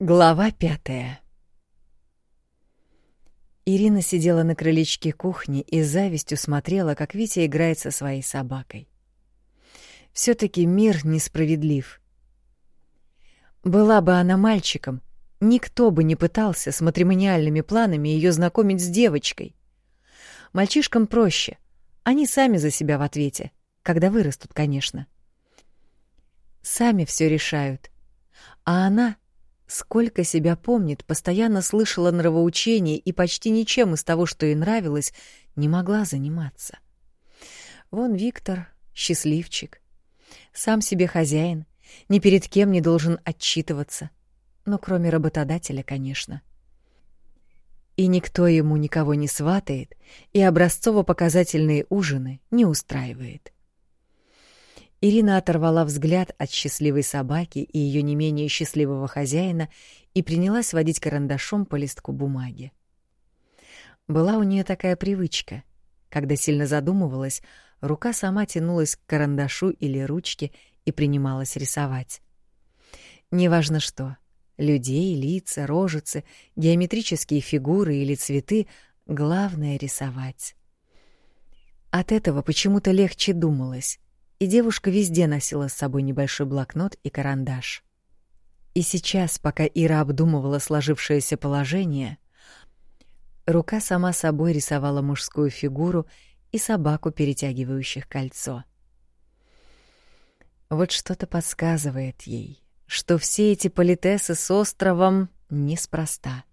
Глава пятая Ирина сидела на крылечке кухни и завистью смотрела, как Витя играет со своей собакой. все таки мир несправедлив. Была бы она мальчиком, никто бы не пытался с матримониальными планами ее знакомить с девочкой. Мальчишкам проще, они сами за себя в ответе, когда вырастут, конечно. Сами все решают, а она — Сколько себя помнит, постоянно слышала нравоучения и почти ничем из того, что ей нравилось, не могла заниматься. Вон Виктор, счастливчик. Сам себе хозяин, ни перед кем не должен отчитываться. Но кроме работодателя, конечно. И никто ему никого не сватает, и образцово-показательные ужины не устраивает. Ирина оторвала взгляд от счастливой собаки и ее не менее счастливого хозяина и принялась водить карандашом по листку бумаги. Была у нее такая привычка. Когда сильно задумывалась, рука сама тянулась к карандашу или ручке и принималась рисовать. Неважно что — людей, лица, рожицы, геометрические фигуры или цветы — главное — рисовать. От этого почему-то легче думалось и девушка везде носила с собой небольшой блокнот и карандаш. И сейчас, пока Ира обдумывала сложившееся положение, рука сама собой рисовала мужскую фигуру и собаку, перетягивающих кольцо. Вот что-то подсказывает ей, что все эти политесы с островом неспроста.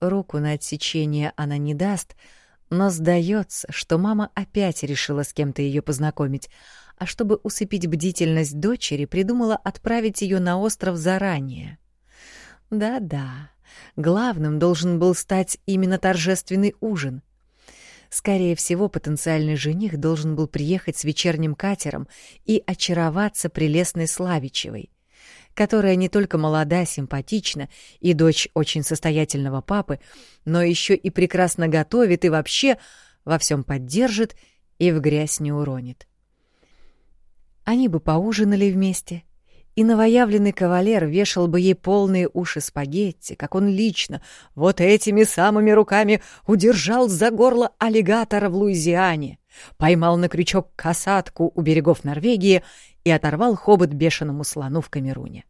Руку на отсечение она не даст, но сдается, что мама опять решила с кем-то ее познакомить, а чтобы усыпить бдительность дочери, придумала отправить ее на остров заранее. Да-да, главным должен был стать именно торжественный ужин. Скорее всего, потенциальный жених должен был приехать с вечерним катером и очароваться прелестной Славичевой которая не только молода, симпатична и дочь очень состоятельного папы, но еще и прекрасно готовит и вообще во всем поддержит и в грязь не уронит. Они бы поужинали вместе, и новоявленный кавалер вешал бы ей полные уши спагетти, как он лично вот этими самыми руками удержал за горло аллигатора в Луизиане, поймал на крючок касатку у берегов Норвегии и оторвал хобот бешеному слону в Камеруне.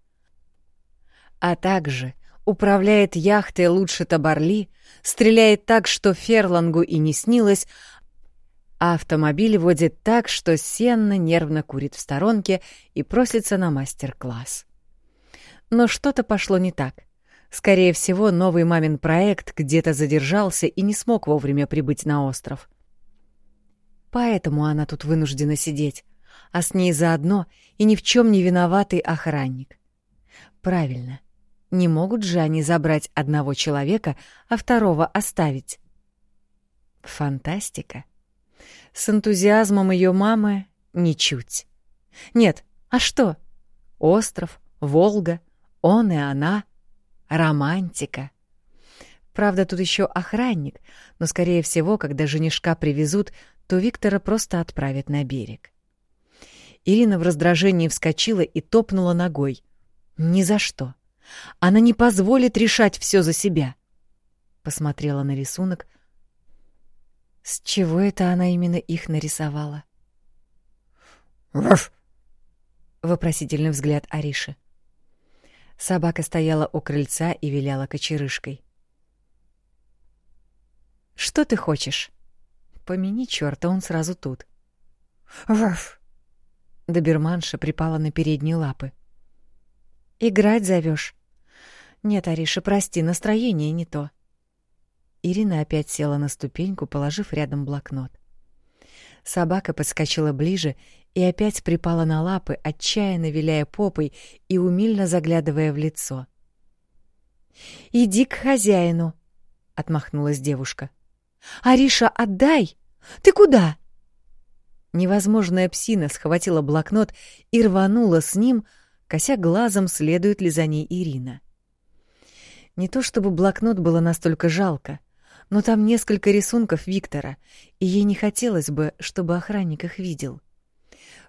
А также управляет яхтой лучше Табарли, стреляет так, что Ферлангу и не снилось, а автомобиль водит так, что Сенна нервно курит в сторонке и просится на мастер-класс. Но что-то пошло не так. Скорее всего, новый мамин проект где-то задержался и не смог вовремя прибыть на остров. Поэтому она тут вынуждена сидеть, а с ней заодно и ни в чем не виноватый охранник. Правильно. Не могут же они забрать одного человека, а второго оставить. Фантастика. С энтузиазмом ее мамы ничуть. Нет, а что? Остров, Волга, он и она. Романтика. Правда, тут еще охранник, но, скорее всего, когда женишка привезут, то Виктора просто отправят на берег. Ирина в раздражении вскочила и топнула ногой. Ни за что. Она не позволит решать все за себя. Посмотрела на рисунок. С чего это она именно их нарисовала? «Раф!» — вопросительный взгляд Ариши. Собака стояла у крыльца и виляла кочерышкой. «Что ты хочешь?» «Помяни чёрта, он сразу тут». «Раф!» Доберманша припала на передние лапы. «Играть зовёшь?» «Нет, Ариша, прости, настроение не то». Ирина опять села на ступеньку, положив рядом блокнот. Собака подскочила ближе и опять припала на лапы, отчаянно виляя попой и умильно заглядывая в лицо. «Иди к хозяину», — отмахнулась девушка. «Ариша, отдай! Ты куда?» Невозможная псина схватила блокнот и рванула с ним, кося глазом, следует ли за ней Ирина. Не то чтобы блокнот было настолько жалко, но там несколько рисунков Виктора, и ей не хотелось бы, чтобы охранник их видел.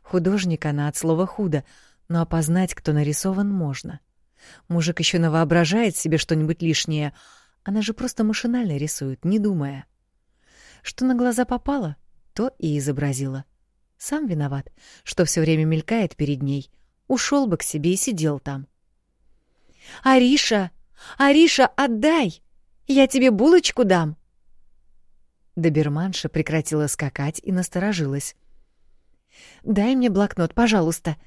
Художник она от слова «худо», но опознать, кто нарисован, можно. Мужик еще навоображает себе что-нибудь лишнее. Она же просто машинально рисует, не думая. Что на глаза попало, то и изобразила. Сам виноват, что все время мелькает перед ней. Ушел бы к себе и сидел там. «Ариша! Ариша, отдай! Я тебе булочку дам!» Доберманша прекратила скакать и насторожилась. «Дай мне блокнот, пожалуйста!»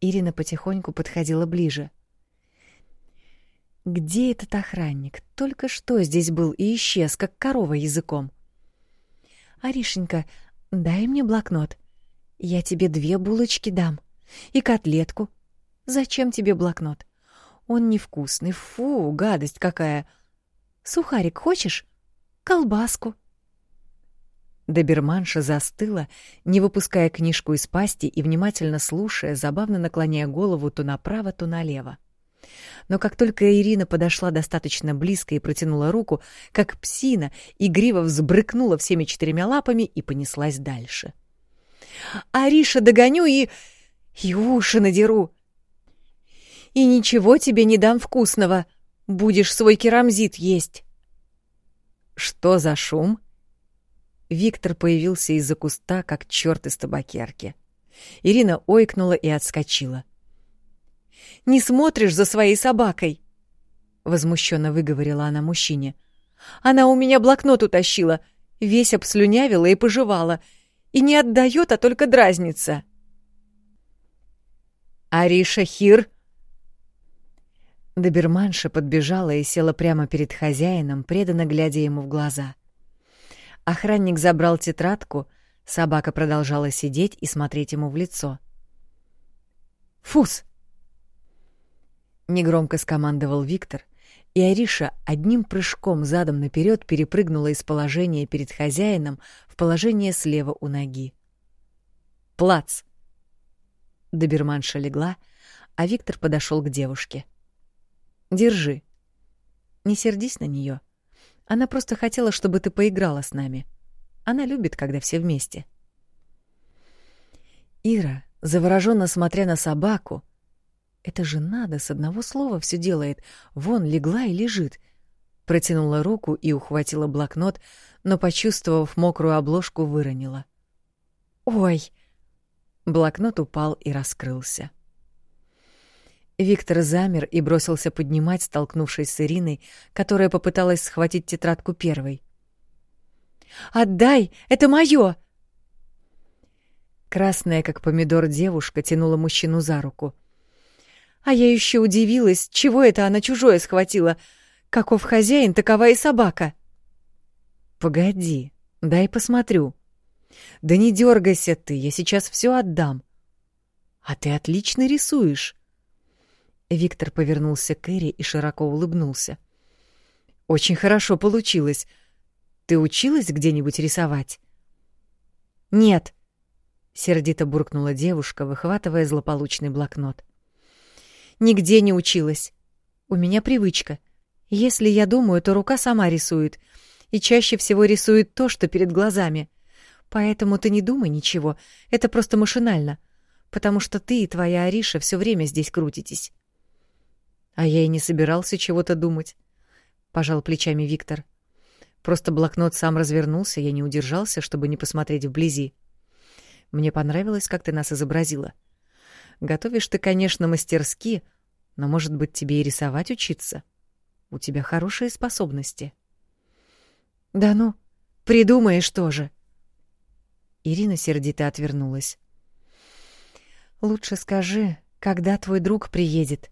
Ирина потихоньку подходила ближе. Где этот охранник? Только что здесь был и исчез, как корова языком. Аришенька, дай мне блокнот. Я тебе две булочки дам. И котлетку. Зачем тебе блокнот? Он невкусный. Фу, гадость какая. Сухарик хочешь? Колбаску. Доберманша застыла, не выпуская книжку из пасти и внимательно слушая, забавно наклоняя голову то направо, то налево. Но как только Ирина подошла достаточно близко и протянула руку, как псина, игриво взбрыкнула всеми четырьмя лапами и понеслась дальше. «Ариша, догоню и... и уши надеру!» «И ничего тебе не дам вкусного. Будешь свой керамзит есть!» «Что за шум?» Виктор появился из-за куста, как черт из табакерки. Ирина ойкнула и отскочила не смотришь за своей собакой?» Возмущенно выговорила она мужчине. «Она у меня блокнот утащила, весь обслюнявила и пожевала, и не отдает, а только дразнится». «Ариша Хир!» Доберманша подбежала и села прямо перед хозяином, преданно глядя ему в глаза. Охранник забрал тетрадку, собака продолжала сидеть и смотреть ему в лицо. «Фус!» Негромко скомандовал Виктор, и Ариша одним прыжком задом наперед перепрыгнула из положения перед хозяином в положение слева у ноги. «Плац!» Доберманша легла, а Виктор подошел к девушке. «Держи. Не сердись на нее. Она просто хотела, чтобы ты поиграла с нами. Она любит, когда все вместе». Ира, завороженно смотря на собаку, это же надо, с одного слова все делает. Вон легла и лежит. Протянула руку и ухватила блокнот, но, почувствовав мокрую обложку, выронила. «Ой!» Блокнот упал и раскрылся. Виктор замер и бросился поднимать, столкнувшись с Ириной, которая попыталась схватить тетрадку первой. «Отдай! Это моё!» Красная, как помидор, девушка тянула мужчину за руку — а я еще удивилась, чего это она чужое схватила. Каков хозяин, такова и собака. Погоди, дай посмотрю. Да не дергайся ты, я сейчас все отдам. А ты отлично рисуешь. Виктор повернулся к Эри и широко улыбнулся. Очень хорошо получилось. Ты училась где-нибудь рисовать? Нет, сердито буркнула девушка, выхватывая злополучный блокнот. Нигде не училась. У меня привычка. Если я думаю, то рука сама рисует. И чаще всего рисует то, что перед глазами. Поэтому ты не думай ничего. Это просто машинально. Потому что ты и твоя Ариша все время здесь крутитесь. А я и не собирался чего-то думать. Пожал плечами Виктор. Просто блокнот сам развернулся, я не удержался, чтобы не посмотреть вблизи. Мне понравилось, как ты нас изобразила. — Готовишь ты, конечно, мастерски, но, может быть, тебе и рисовать учиться. У тебя хорошие способности. Да ну, придумаешь тоже. Ирина сердито отвернулась. Лучше скажи, когда твой друг приедет.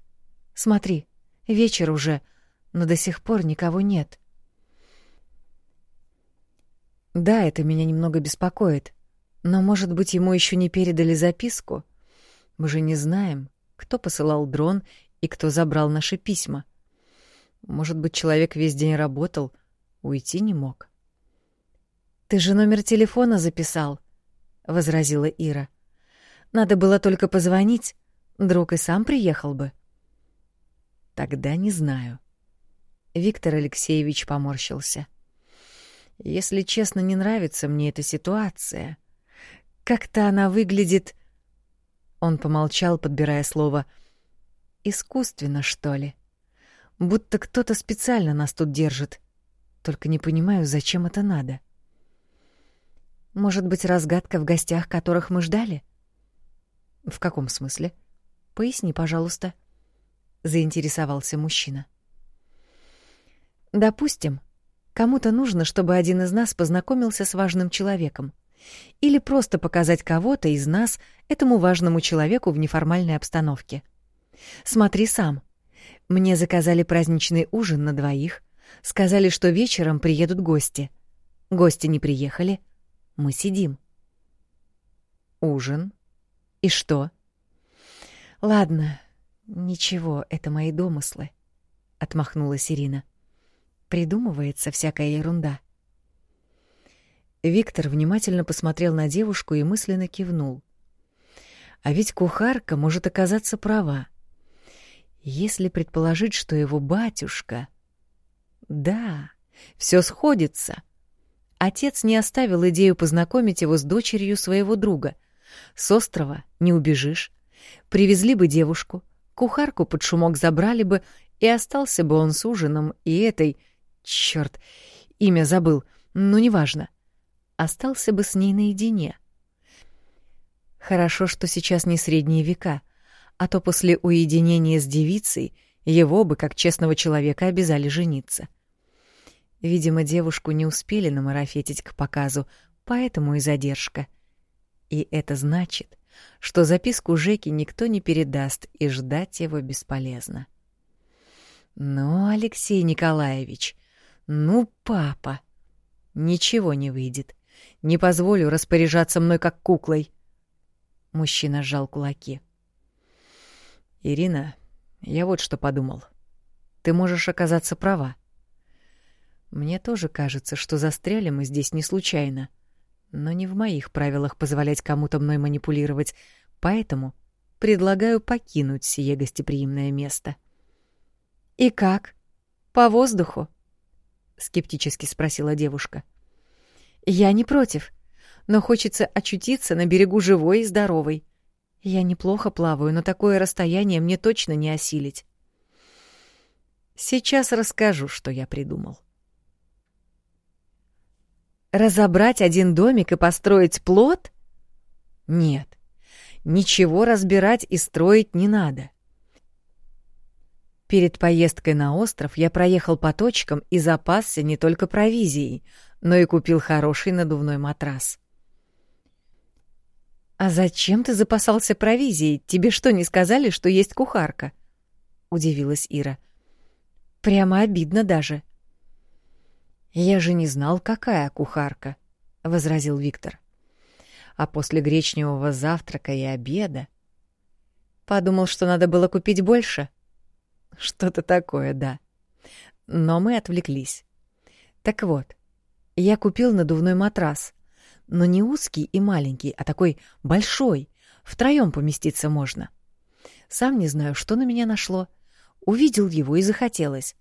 Смотри, вечер уже, но до сих пор никого нет. Да, это меня немного беспокоит. Но, может быть, ему еще не передали записку — мы же не знаем, кто посылал дрон и кто забрал наши письма. Может быть, человек весь день работал, уйти не мог. «Ты же номер телефона записал», — возразила Ира. «Надо было только позвонить, друг и сам приехал бы». «Тогда не знаю». Виктор Алексеевич поморщился. «Если честно, не нравится мне эта ситуация. Как-то она выглядит...» Он помолчал, подбирая слово. Искусственно, что ли? Будто кто-то специально нас тут держит. Только не понимаю, зачем это надо. Может быть, разгадка в гостях, которых мы ждали? В каком смысле? Поясни, пожалуйста. Заинтересовался мужчина. Допустим, кому-то нужно, чтобы один из нас познакомился с важным человеком. Или просто показать кого-то из нас этому важному человеку в неформальной обстановке. Смотри сам. Мне заказали праздничный ужин на двоих, сказали, что вечером приедут гости. Гости не приехали. Мы сидим. Ужин? И что? Ладно, ничего, это мои домыслы, отмахнулась Ирина. Придумывается всякая ерунда. Виктор внимательно посмотрел на девушку и мысленно кивнул. А ведь кухарка может оказаться права. Если предположить, что его батюшка... Да, все сходится. Отец не оставил идею познакомить его с дочерью своего друга. С острова не убежишь. Привезли бы девушку, кухарку под шумок забрали бы, и остался бы он с ужином и этой... Чёрт, имя забыл, но неважно. Остался бы с ней наедине. Хорошо, что сейчас не средние века — а то после уединения с девицей его бы, как честного человека, обязали жениться. Видимо, девушку не успели намарафетить к показу, поэтому и задержка. И это значит, что записку Жеки никто не передаст, и ждать его бесполезно. «Ну, Алексей Николаевич, ну, папа!» «Ничего не выйдет. Не позволю распоряжаться мной как куклой». Мужчина сжал кулаки. Ирина, я вот что подумал. Ты можешь оказаться права. Мне тоже кажется, что застряли мы здесь не случайно. Но не в моих правилах позволять кому-то мной манипулировать, поэтому предлагаю покинуть сие гостеприимное место. «И как? По воздуху?» — скептически спросила девушка. «Я не против, но хочется очутиться на берегу живой и здоровой. Я неплохо плаваю, но такое расстояние мне точно не осилить. Сейчас расскажу, что я придумал. Разобрать один домик и построить плот? Нет. Ничего разбирать и строить не надо. Перед поездкой на остров я проехал по точкам и запасся не только провизией, но и купил хороший надувной матрас. «А зачем ты запасался провизией? Тебе что, не сказали, что есть кухарка?» — удивилась Ира. «Прямо обидно даже». «Я же не знал, какая кухарка», — возразил Виктор. «А после гречневого завтрака и обеда...» «Подумал, что надо было купить больше?» «Что-то такое, да». Но мы отвлеклись. Так вот, я купил надувной матрас, но не узкий и маленький, а такой большой. Втроем поместиться можно. Сам не знаю, что на меня нашло. Увидел его и захотелось.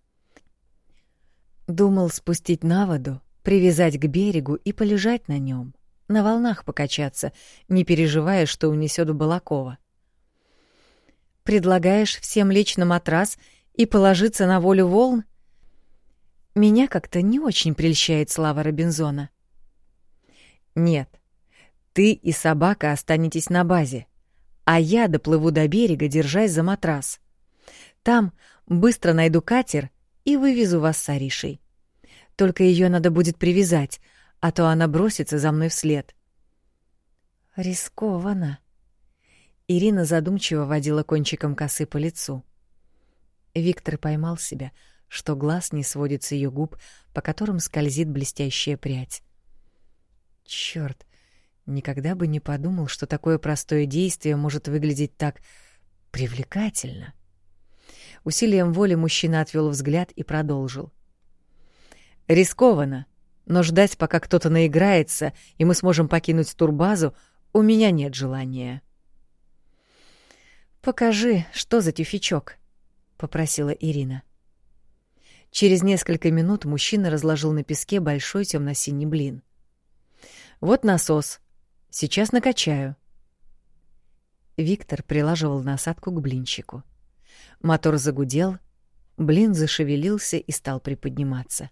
Думал спустить на воду, привязать к берегу и полежать на нем, на волнах покачаться, не переживая, что унесет Балакова. Предлагаешь всем лечь на матрас и положиться на волю волн? Меня как-то не очень прельщает слава Робинзона. Нет. Ты и собака останетесь на базе, а я доплыву до берега, держась за матрас. Там быстро найду катер и вывезу вас с Аришей. Только ее надо будет привязать, а то она бросится за мной вслед. Рискованно. Ирина задумчиво водила кончиком косы по лицу. Виктор поймал себя, что глаз не сводит с ее губ, по которым скользит блестящая прядь. Черт, никогда бы не подумал, что такое простое действие может выглядеть так привлекательно. Усилием воли мужчина отвел взгляд и продолжил. Рискованно, но ждать, пока кто-то наиграется, и мы сможем покинуть турбазу, у меня нет желания. «Покажи, что за тюфячок», — попросила Ирина. Через несколько минут мужчина разложил на песке большой темно-синий блин. Вот насос. Сейчас накачаю. Виктор прилаживал насадку к блинчику. Мотор загудел, блин зашевелился и стал приподниматься.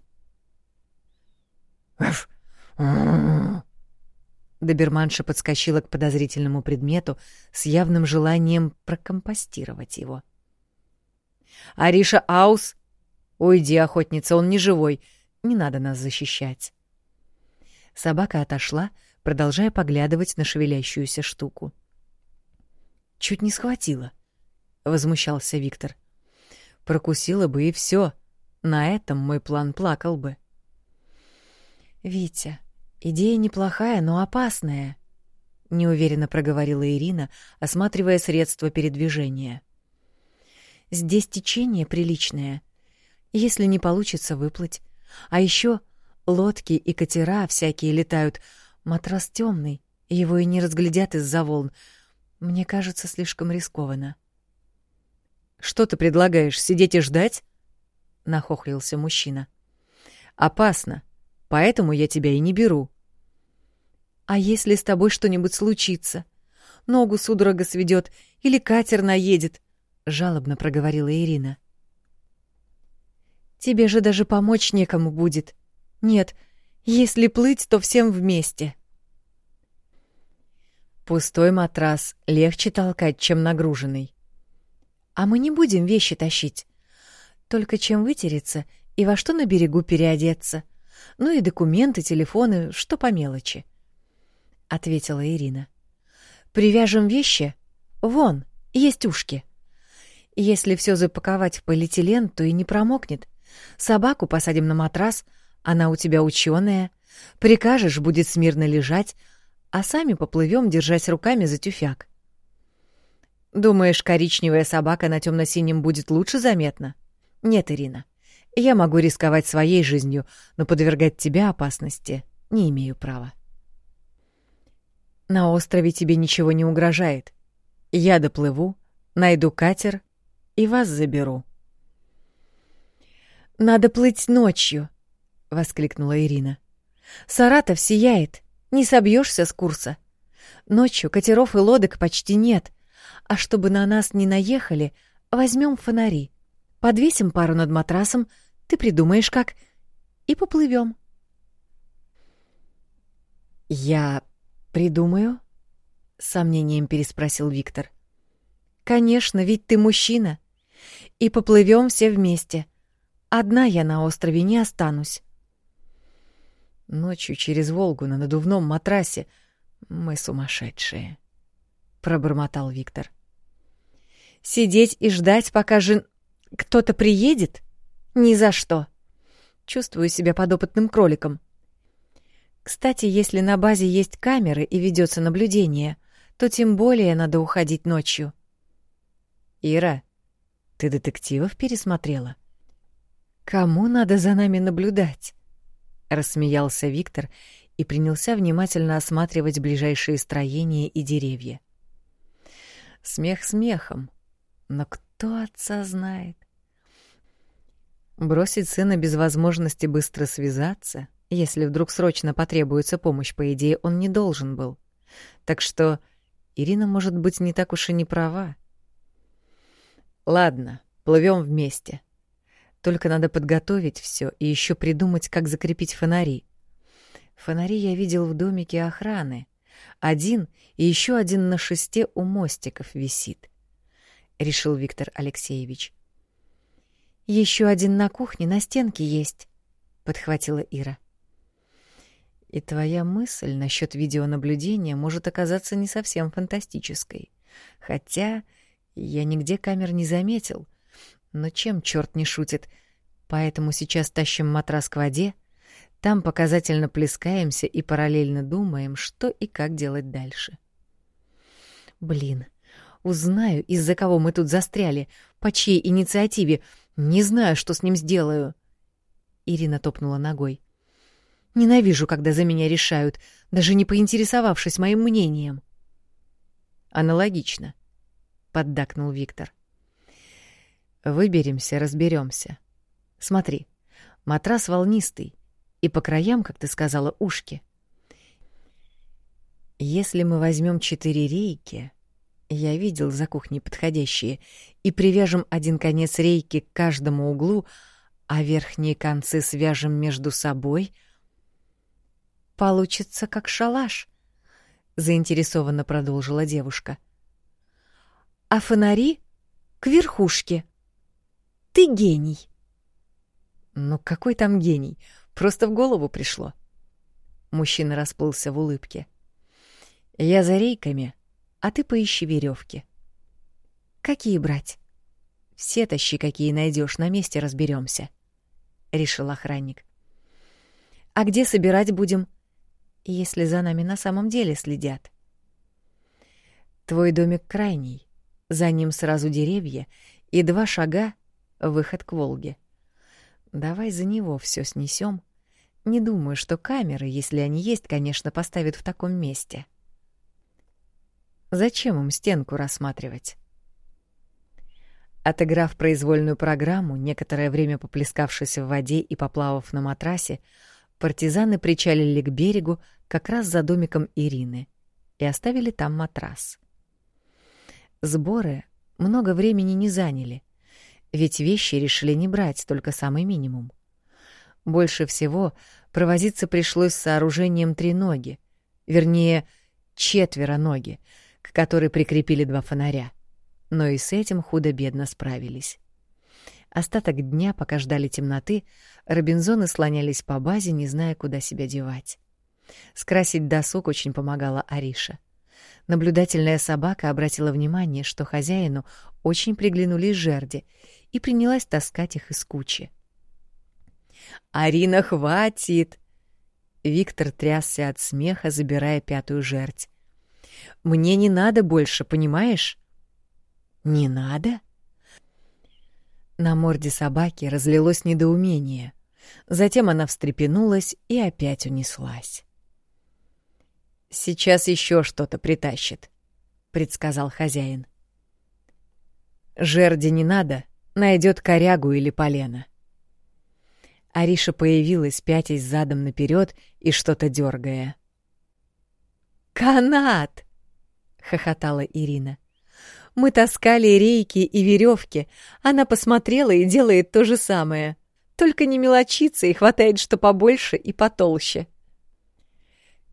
Доберманша подскочила к подозрительному предмету с явным желанием прокомпостировать его. «Ариша Аус! Уйди, охотница, он не живой. Не надо нас защищать». Собака отошла, продолжая поглядывать на шевелящуюся штуку. «Чуть не схватила», — возмущался Виктор. «Прокусила бы и все. На этом мой план плакал бы». «Витя, идея неплохая, но опасная», — неуверенно проговорила Ирина, осматривая средства передвижения. «Здесь течение приличное. Если не получится выплыть. А еще лодки и катера всякие летают. Матрас темный, его и не разглядят из-за волн. Мне кажется, слишком рискованно». «Что ты предлагаешь, сидеть и ждать?» — нахохлился мужчина. «Опасно. Поэтому я тебя и не беру. А если с тобой что-нибудь случится? Ногу судорога сведет или катер наедет? Жалобно проговорила Ирина. Тебе же даже помочь некому будет. Нет, если плыть, то всем вместе. Пустой матрас легче толкать, чем нагруженный. А мы не будем вещи тащить. Только чем вытереться и во что на берегу переодеться ну и документы, телефоны, что по мелочи», — ответила Ирина. «Привяжем вещи? Вон, есть ушки. Если все запаковать в полиэтилен, то и не промокнет. Собаку посадим на матрас, она у тебя ученая. Прикажешь, будет смирно лежать, а сами поплывем, держась руками за тюфяк. Думаешь, коричневая собака на темно-синем будет лучше заметна? Нет, Ирина. Я могу рисковать своей жизнью, но подвергать тебя опасности не имею права. На острове тебе ничего не угрожает. Я доплыву, найду катер и вас заберу. Надо плыть ночью, воскликнула Ирина. Саратов сияет, не собьешься с курса. Ночью катеров и лодок почти нет, а чтобы на нас не наехали, возьмем фонари, подвесим пару над матрасом, ты придумаешь как, и поплывем. Я придумаю? Сомнением переспросил Виктор. Конечно, ведь ты мужчина. И поплывем все вместе. Одна я на острове не останусь. Ночью через Волгу на надувном матрасе мы сумасшедшие, пробормотал Виктор. Сидеть и ждать, пока жен... кто-то приедет? Ни за что. Чувствую себя подопытным кроликом. Кстати, если на базе есть камеры и ведется наблюдение, то тем более надо уходить ночью. Ира, ты детективов пересмотрела? Кому надо за нами наблюдать? рассмеялся Виктор и принялся внимательно осматривать ближайшие строения и деревья. Смех смехом, но кто отца знает? Бросить сына без возможности быстро связаться, если вдруг срочно потребуется помощь, по идее, он не должен был. Так что Ирина, может быть, не так уж и не права. Ладно, плывем вместе. Только надо подготовить все и еще придумать, как закрепить фонари. Фонари я видел в домике охраны. Один и еще один на шесте у мостиков висит, — решил Виктор Алексеевич. Еще один на кухне на стенке есть, подхватила Ира. И твоя мысль насчет видеонаблюдения может оказаться не совсем фантастической. Хотя я нигде камер не заметил. Но чем черт не шутит? Поэтому сейчас тащим матрас к воде, там показательно плескаемся и параллельно думаем, что и как делать дальше. Блин, узнаю, из-за кого мы тут застряли, по чьей инициативе — не знаю, что с ним сделаю. Ирина топнула ногой. Ненавижу, когда за меня решают, даже не поинтересовавшись моим мнением. Аналогично, поддакнул Виктор. Выберемся, разберемся. Смотри, матрас волнистый, и по краям, как ты сказала, ушки. Если мы возьмем четыре рейки, Я видел за кухней подходящие, и привяжем один конец рейки к каждому углу, а верхние концы свяжем между собой. Получится как шалаш, заинтересованно продолжила девушка. А фонари к верхушке. Ты гений. Ну какой там гений? Просто в голову пришло. Мужчина расплылся в улыбке. Я за рейками, а ты поищи веревки. Какие брать? Все тащи, какие найдешь, на месте разберемся, решил охранник. А где собирать будем, если за нами на самом деле следят? Твой домик крайний, за ним сразу деревья и два шага выход к Волге. Давай за него все снесем. Не думаю, что камеры, если они есть, конечно, поставят в таком месте. Зачем им стенку рассматривать? Отыграв произвольную программу, некоторое время поплескавшись в воде и поплавав на матрасе, партизаны причалили к берегу как раз за домиком Ирины и оставили там матрас. Сборы много времени не заняли, ведь вещи решили не брать, только самый минимум. Больше всего провозиться пришлось с сооружением треноги, вернее, четверо ноги, к которой прикрепили два фонаря. Но и с этим худо-бедно справились. Остаток дня, пока ждали темноты, Робинзоны слонялись по базе, не зная, куда себя девать. Скрасить досуг очень помогала Ариша. Наблюдательная собака обратила внимание, что хозяину очень приглянулись жерди, и принялась таскать их из кучи. «Арина, хватит!» Виктор трясся от смеха, забирая пятую жерть. Мне не надо больше, понимаешь? Не надо? На морде собаки разлилось недоумение. Затем она встрепенулась и опять унеслась. Сейчас еще что-то притащит, предсказал хозяин. Жерди не надо, найдет корягу или полено. Ариша появилась, пятясь задом наперед и что-то дергая. «Канат!» — хохотала Ирина. «Мы таскали рейки и веревки. Она посмотрела и делает то же самое. Только не мелочится и хватает что побольше и потолще».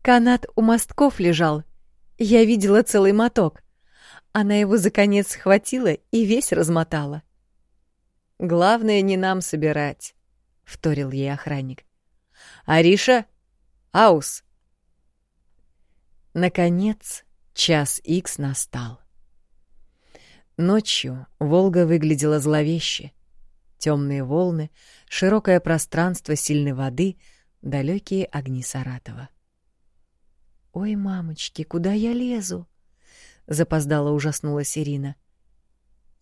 Канат у мостков лежал. Я видела целый моток. Она его за конец схватила и весь размотала. «Главное, не нам собирать», — вторил ей охранник. «Ариша? Аус!» Наконец, час икс настал. Ночью Волга выглядела зловеще. Темные волны, широкое пространство сильной воды, далекие огни Саратова. «Ой, мамочки, куда я лезу?» — запоздала ужаснулась Ирина.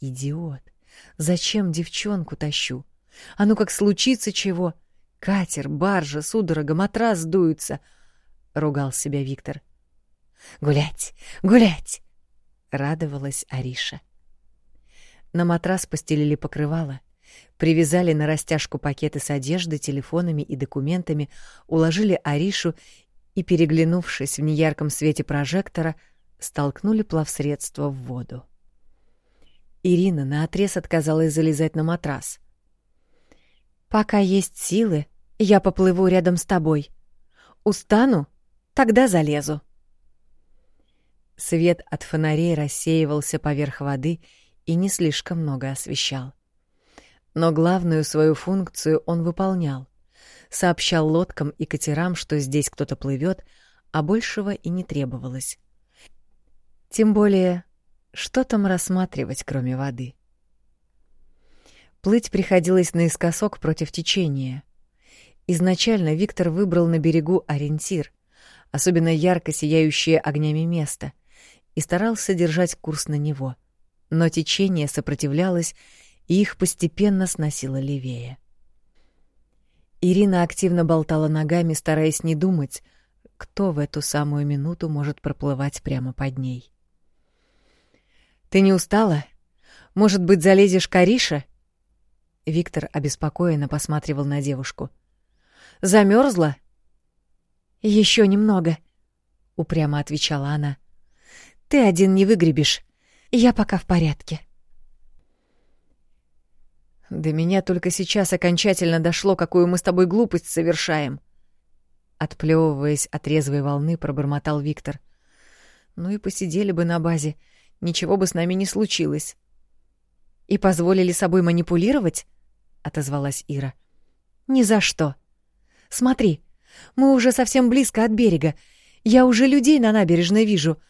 «Идиот! Зачем девчонку тащу? А ну как случится чего? Катер, баржа, судорога, матрас сдуются!» — ругал себя Виктор. Гулять, гулять!» — радовалась Ариша. На матрас постелили покрывало, привязали на растяжку пакеты с одеждой, телефонами и документами, уложили Аришу и, переглянувшись в неярком свете прожектора, столкнули плавсредство в воду. Ирина наотрез отказалась залезать на матрас. «Пока есть силы, я поплыву рядом с тобой. Устану, тогда залезу». Свет от фонарей рассеивался поверх воды и не слишком много освещал. Но главную свою функцию он выполнял. Сообщал лодкам и катерам, что здесь кто-то плывет, а большего и не требовалось. Тем более, что там рассматривать, кроме воды? Плыть приходилось наискосок против течения. Изначально Виктор выбрал на берегу ориентир, особенно ярко сияющее огнями место, и старался держать курс на него. Но течение сопротивлялось, и их постепенно сносило левее. Ирина активно болтала ногами, стараясь не думать, кто в эту самую минуту может проплывать прямо под ней. «Ты не устала? Может быть, залезешь к Арише?» Виктор обеспокоенно посматривал на девушку. «Замерзла?» «Еще немного», — упрямо отвечала она. — ты один не выгребешь. Я пока в порядке. До меня только сейчас окончательно дошло, какую мы с тобой глупость совершаем. Отплевываясь от резвой волны, пробормотал Виктор. Ну и посидели бы на базе, ничего бы с нами не случилось. И позволили собой манипулировать? отозвалась Ира. Ни за что. Смотри, мы уже совсем близко от берега. Я уже людей на набережной вижу.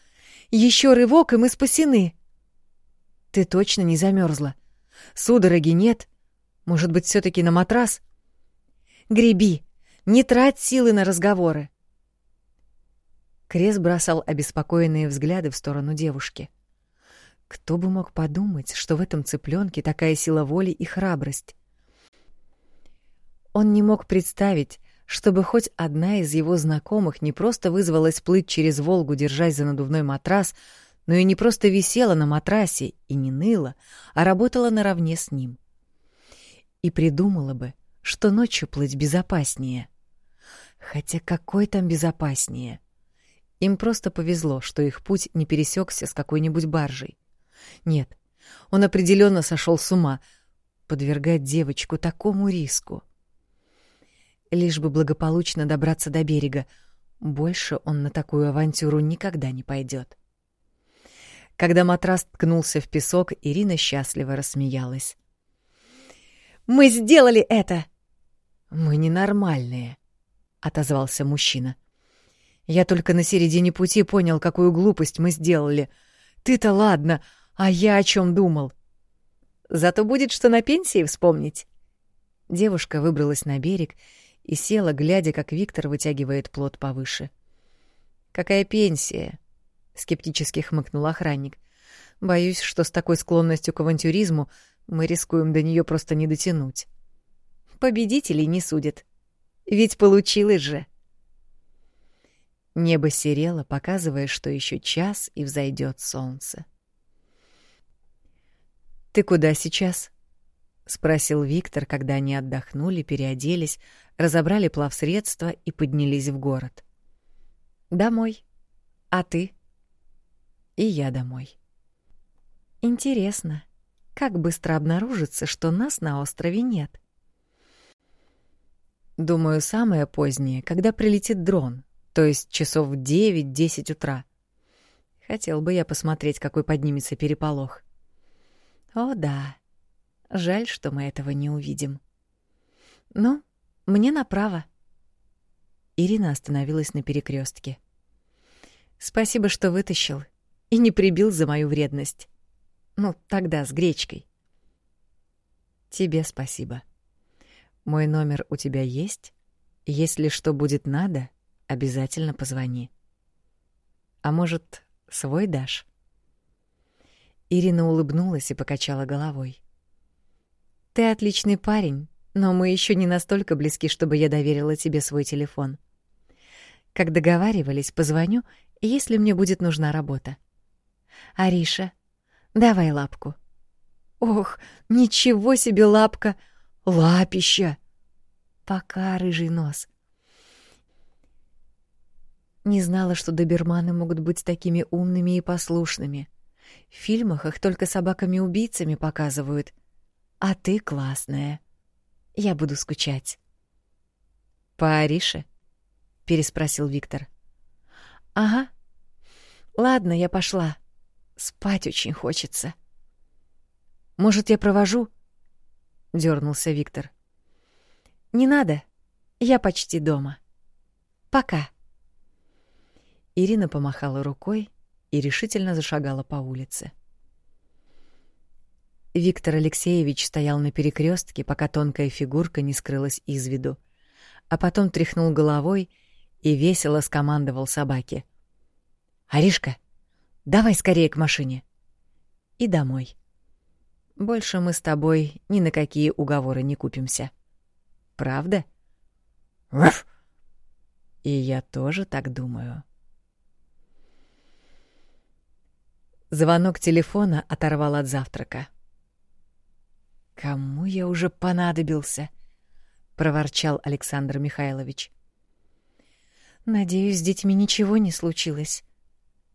Еще рывок, и мы спасены. Ты точно не замерзла? Судороги нет? Может быть, все таки на матрас? Греби, не трать силы на разговоры. Крес бросал обеспокоенные взгляды в сторону девушки. Кто бы мог подумать, что в этом цыпленке такая сила воли и храбрость? Он не мог представить, чтобы хоть одна из его знакомых не просто вызвалась плыть через Волгу, держась за надувной матрас, но и не просто висела на матрасе и не ныла, а работала наравне с ним. И придумала бы, что ночью плыть безопаснее. Хотя какой там безопаснее? Им просто повезло, что их путь не пересекся с какой-нибудь баржей. Нет, он определенно сошел с ума подвергать девочку такому риску лишь бы благополучно добраться до берега. Больше он на такую авантюру никогда не пойдет. Когда матрас ткнулся в песок, Ирина счастливо рассмеялась. «Мы сделали это!» «Мы ненормальные», — отозвался мужчина. «Я только на середине пути понял, какую глупость мы сделали. Ты-то ладно, а я о чем думал?» «Зато будет что на пенсии вспомнить». Девушка выбралась на берег и села, глядя, как Виктор вытягивает плод повыше. «Какая пенсия?» — скептически хмыкнул охранник. «Боюсь, что с такой склонностью к авантюризму мы рискуем до нее просто не дотянуть. Победителей не судят. Ведь получилось же!» Небо серело, показывая, что еще час и взойдет солнце. «Ты куда сейчас?» — спросил Виктор, когда они отдохнули, переоделись, разобрали плавсредства и поднялись в город. «Домой. А ты?» «И я домой». «Интересно, как быстро обнаружится, что нас на острове нет?» «Думаю, самое позднее, когда прилетит дрон, то есть часов в девять-десять утра. Хотел бы я посмотреть, какой поднимется переполох». «О да, жаль, что мы этого не увидим». «Ну, мне направо. Ирина остановилась на перекрестке. Спасибо, что вытащил и не прибил за мою вредность. Ну, тогда с гречкой. Тебе спасибо. Мой номер у тебя есть? Если что будет надо, обязательно позвони. А может, свой дашь? Ирина улыбнулась и покачала головой. Ты отличный парень, но мы еще не настолько близки, чтобы я доверила тебе свой телефон. Как договаривались, позвоню, если мне будет нужна работа. Ариша, давай лапку. Ох, ничего себе лапка! Лапища! Пока, рыжий нос. Не знала, что доберманы могут быть такими умными и послушными. В фильмах их только собаками-убийцами показывают. А ты классная. Я буду скучать. По Арише? переспросил Виктор. Ага. Ладно, я пошла. Спать очень хочется. Может, я провожу? дернулся Виктор. Не надо. Я почти дома. Пока. Ирина помахала рукой и решительно зашагала по улице. Виктор Алексеевич стоял на перекрестке, пока тонкая фигурка не скрылась из виду, а потом тряхнул головой и весело скомандовал собаке. «Аришка, давай скорее к машине!» «И домой. Больше мы с тобой ни на какие уговоры не купимся. Правда?» «Ваф!» «И я тоже так думаю». Звонок телефона оторвал от завтрака. Кому я уже понадобился? проворчал Александр Михайлович. Надеюсь, с детьми ничего не случилось.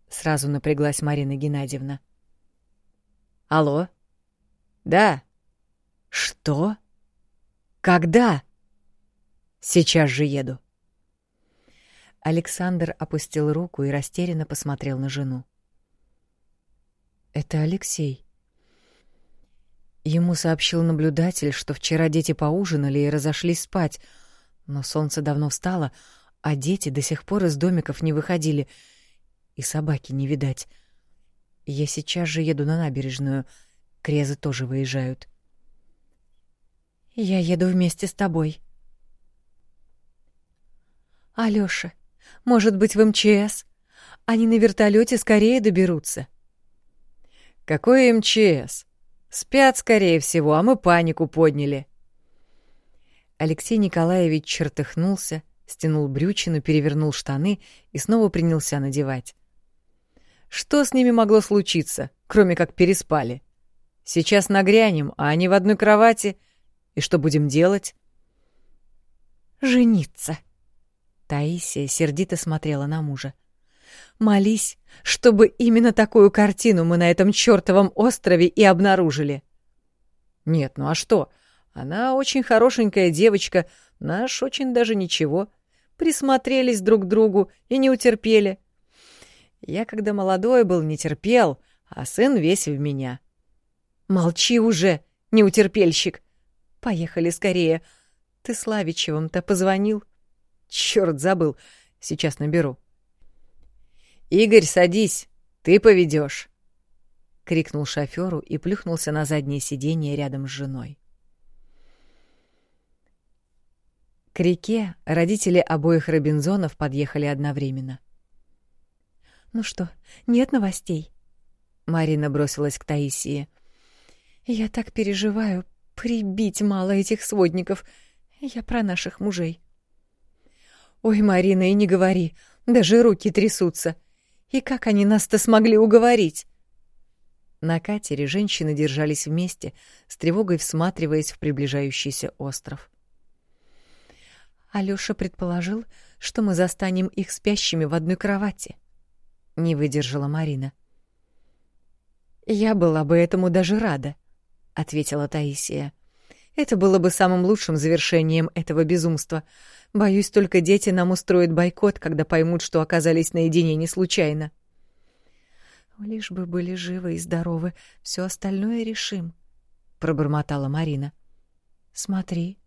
Сразу напряглась Марина Геннадьевна. Алло? Да. Что? Когда? Сейчас же еду. Александр опустил руку и растерянно посмотрел на жену. Это Алексей. Ему сообщил наблюдатель, что вчера дети поужинали и разошлись спать, но солнце давно встало, а дети до сих пор из домиков не выходили, и собаки не видать. Я сейчас же еду на набережную. Крезы тоже выезжают. Я еду вместе с тобой. Алёша, может быть, в МЧС? Они на вертолете скорее доберутся. Какой МЧС? Спят, скорее всего, а мы панику подняли. Алексей Николаевич чертыхнулся, стянул брючину, перевернул штаны и снова принялся надевать. Что с ними могло случиться, кроме как переспали? Сейчас нагрянем, а они в одной кровати. И что будем делать? Жениться. Таисия сердито смотрела на мужа. «Молись, чтобы именно такую картину мы на этом чёртовом острове и обнаружили». «Нет, ну а что? Она очень хорошенькая девочка, наш очень даже ничего. Присмотрелись друг к другу и не утерпели. Я, когда молодой был, не терпел, а сын весь в меня». «Молчи уже, неутерпельщик! Поехали скорее. Ты Славичевым-то позвонил?» Черт, забыл. Сейчас наберу. Игорь, садись. Ты поведешь. крикнул шофёру и плюхнулся на заднее сиденье рядом с женой. К реке родители обоих Робинзонов подъехали одновременно. «Ну что, нет новостей?» Марина бросилась к Таисии. «Я так переживаю. Прибить мало этих сводников. Я про наших мужей». Ой, Марина, и не говори, даже руки трясутся. И как они нас-то смогли уговорить? На катере женщины держались вместе, с тревогой всматриваясь в приближающийся остров. Алёша предположил, что мы застанем их спящими в одной кровати. Не выдержала Марина. Я была бы этому даже рада, ответила Таисия. Это было бы самым лучшим завершением этого безумства. Боюсь, только дети нам устроят бойкот, когда поймут, что оказались наедине не случайно. Лишь бы были живы и здоровы, все остальное решим, пробормотала Марина. Смотри,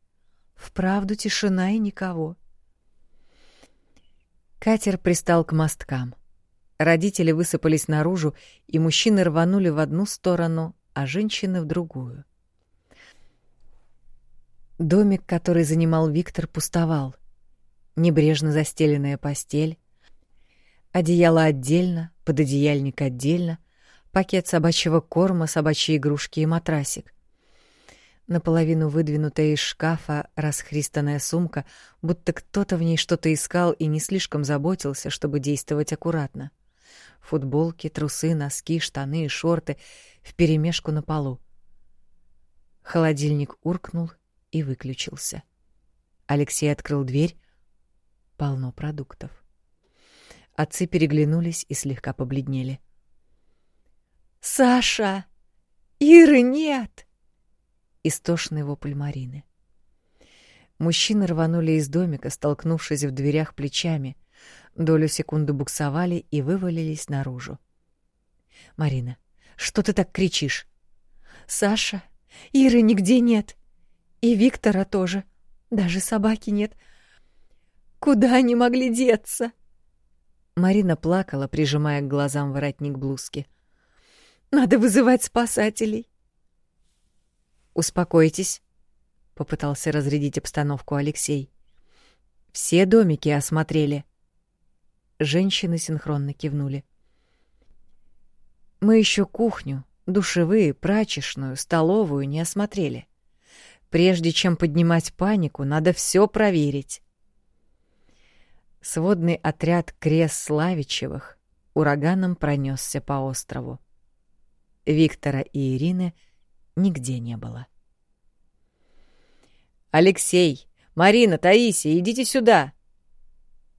вправду тишина и никого. Катер пристал к мосткам. Родители высыпались наружу, и мужчины рванули в одну сторону, а женщины в другую. Домик, который занимал Виктор, пустовал. Небрежно застеленная постель, одеяло отдельно, пододеяльник отдельно, пакет собачьего корма, собачьи игрушки и матрасик. Наполовину выдвинутая из шкафа расхристанная сумка, будто кто-то в ней что-то искал и не слишком заботился, чтобы действовать аккуратно. Футболки, трусы, носки, штаны и шорты вперемешку на полу. Холодильник уркнул и выключился. Алексей открыл дверь. Полно продуктов. Отцы переглянулись и слегка побледнели. «Саша! Иры нет!» Истошный вопль Марины. Мужчины рванули из домика, столкнувшись в дверях плечами, долю секунды буксовали и вывалились наружу. «Марина, что ты так кричишь?» «Саша, Иры нигде нет. И Виктора тоже. Даже собаки нет. Куда они могли деться? Марина плакала, прижимая к глазам воротник блузки. Надо вызывать спасателей. Успокойтесь, попытался разрядить обстановку Алексей. Все домики осмотрели. Женщины синхронно кивнули. Мы еще кухню, душевые, прачечную, столовую не осмотрели. Прежде чем поднимать панику, надо все проверить. Сводный отряд Крес Славичевых ураганом пронесся по острову. Виктора и Ирины нигде не было. «Алексей! Марина, Таисия, идите сюда!»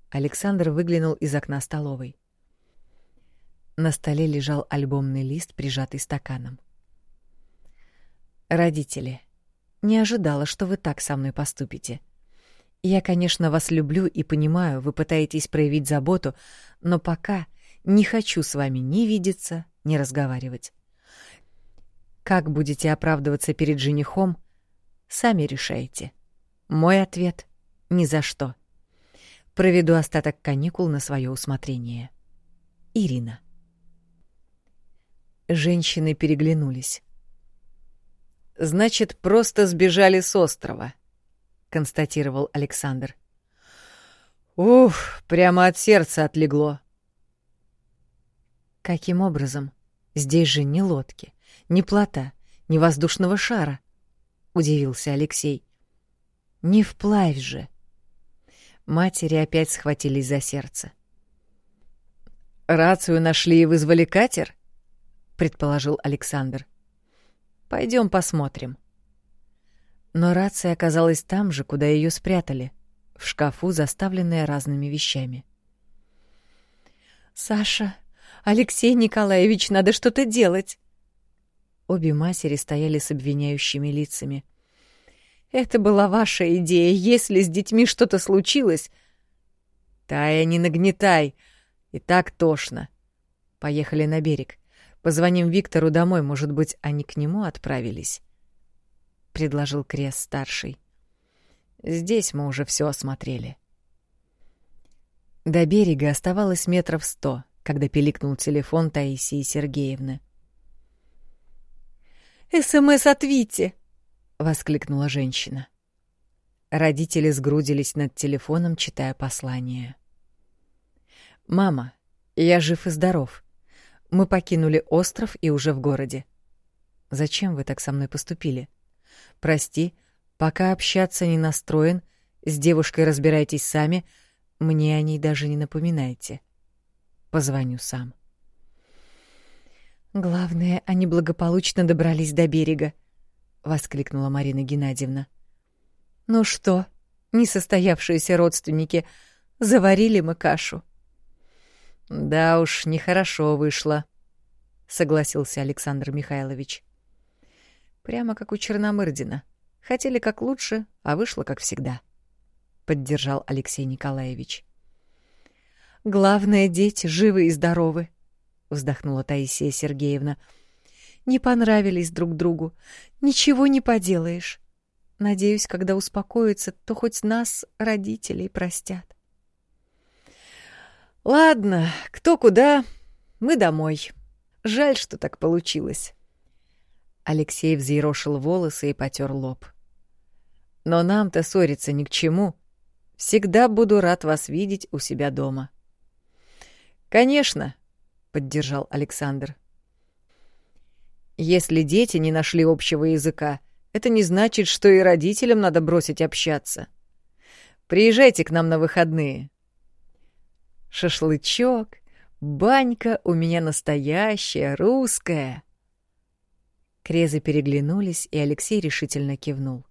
Александр выглянул из окна столовой. На столе лежал альбомный лист, прижатый стаканом. Родители, не ожидала, что вы так со мной поступите. Я, конечно, вас люблю и понимаю, вы пытаетесь проявить заботу, но пока не хочу с вами ни видеться, ни разговаривать. Как будете оправдываться перед женихом, сами решайте. Мой ответ — ни за что. Проведу остаток каникул на свое усмотрение. Ирина. Женщины переглянулись. Значит, просто сбежали с острова, констатировал Александр. Ух, прямо от сердца отлегло. Каким образом? Здесь же ни лодки, ни плота, ни воздушного шара, удивился Алексей. Не вплавь же. Матери опять схватились за сердце. Рацию нашли и вызвали катер? предположил Александр. Пойдем посмотрим. Но рация оказалась там же, куда ее спрятали, в шкафу, заставленная разными вещами. Саша, Алексей Николаевич, надо что-то делать. Обе матери стояли с обвиняющими лицами. Это была ваша идея. Если с детьми что-то случилось... Тая, не нагнетай. И так тошно. Поехали на берег. Позвоним Виктору домой, может быть, они к нему отправились, предложил Крес старший. Здесь мы уже все осмотрели. До берега оставалось метров сто, когда пиликнул телефон Таисии Сергеевны. «СМС от Вити!» — воскликнула женщина. Родители сгрудились над телефоном, читая послание. «Мама, я жив и здоров. Мы покинули остров и уже в городе. Зачем вы так со мной поступили? Прости, пока общаться не настроен, с девушкой разбирайтесь сами, мне о ней даже не напоминайте. Позвоню сам. Главное, они благополучно добрались до берега, воскликнула Марина Геннадьевна. Ну что, несостоявшиеся родственники, заварили мы кашу. Да уж, нехорошо вышло, согласился Александр Михайлович. Прямо как у Черномырдина. Хотели как лучше, а вышло как всегда, поддержал Алексей Николаевич. Главное, дети живы и здоровы, вздохнула Таисия Сергеевна. Не понравились друг другу. Ничего не поделаешь. Надеюсь, когда успокоятся, то хоть нас, родителей, простят. Ладно, кто куда, мы домой. Жаль, что так получилось. Алексей взъерошил волосы и потер лоб. Но нам-то ссориться ни к чему. Всегда буду рад вас видеть у себя дома. Конечно, поддержал Александр. Если дети не нашли общего языка, это не значит, что и родителям надо бросить общаться. Приезжайте к нам на выходные шашлычок, банька у меня настоящая, русская. Крезы переглянулись, и Алексей решительно кивнул.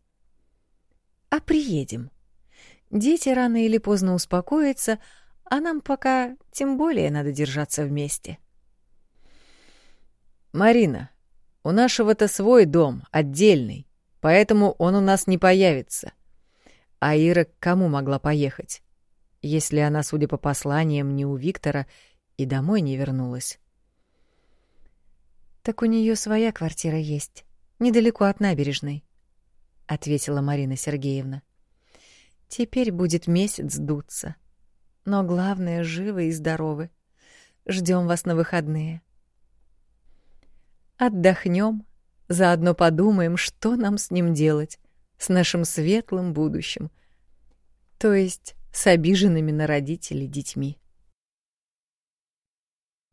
А приедем. Дети рано или поздно успокоятся, а нам пока тем более надо держаться вместе. Марина, у нашего-то свой дом, отдельный, поэтому он у нас не появится. А Ира к кому могла поехать? Если она, судя по посланиям, не у Виктора и домой не вернулась. «Так у нее своя квартира есть, недалеко от набережной», — ответила Марина Сергеевна. «Теперь будет месяц дуться. Но главное, живы и здоровы. Ждем вас на выходные». Отдохнем, заодно подумаем, что нам с ним делать, с нашим светлым будущим. То есть с обиженными на родителей детьми.